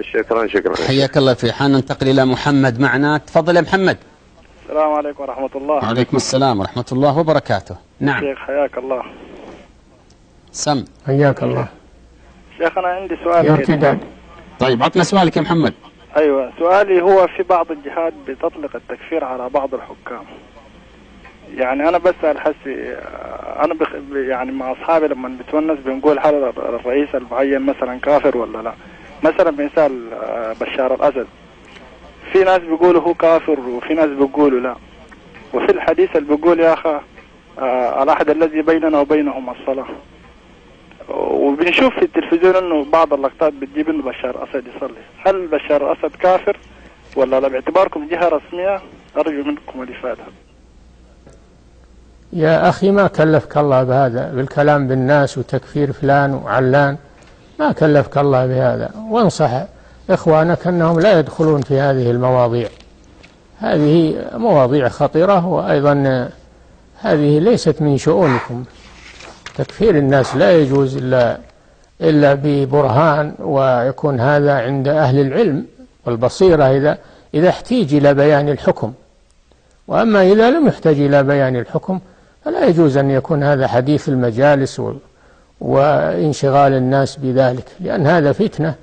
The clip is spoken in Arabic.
شكرا شكرا. حياك الله في حال ننتقل إلى محمد معنا. تفضل يا محمد. السلام عليكم ورحمة الله. وعليكم السلام ورحمة الله وبركاته. نعم. شيخ حياك الله. سم. حياك الله. شيخ أنا عندي سؤال. ارتداد طيب عطنا سؤالك يا محمد. أيوة. سؤالي هو في بعض الجهات بتطلق التكفير على بعض الحكام. يعني أنا بسأل حسي أنا بخ... يعني مع أصحابي لما بتونس بنقول هل الرئيس المعين مثلا كافر ولا لا؟ مثلا مثال آه، بشار الأسد في ناس بيقولوا هو كافر وفي ناس بيقولوا لا. وفي الحديث اللي بيقول يا أخا آه، العهد الذي بيننا وبينهم الصلاة. وبنشوف في التلفزيون إنه بعض اللقطات بتجيب إنه بشار اسد يصلي. هل بشار اسد كافر ولا لا؟ باعتباركم جهة رسمية أرجو منكم الإفادة. يا أخي ما كلفك الله بهذا بالكلام بالناس وتكفير فلان وعلان. ما كلفك الله بهذا. وانصح إخوانك أنهم لا يدخلون في هذه المواضيع. هذه مواضيع خطيرة وأيضا هذه ليست من شؤونكم. تكفير الناس لا يجوز إلا إلا ببرهان ويكون هذا عند أهل العلم والبصيرة إذا إذا احتيج إلى بيان الحكم. وأما إذا لم يحتج إلى بيان الحكم فلا يجوز أن يكون هذا حديث المجالس و- وانشغال الناس بذلك لأن هذا فتنة.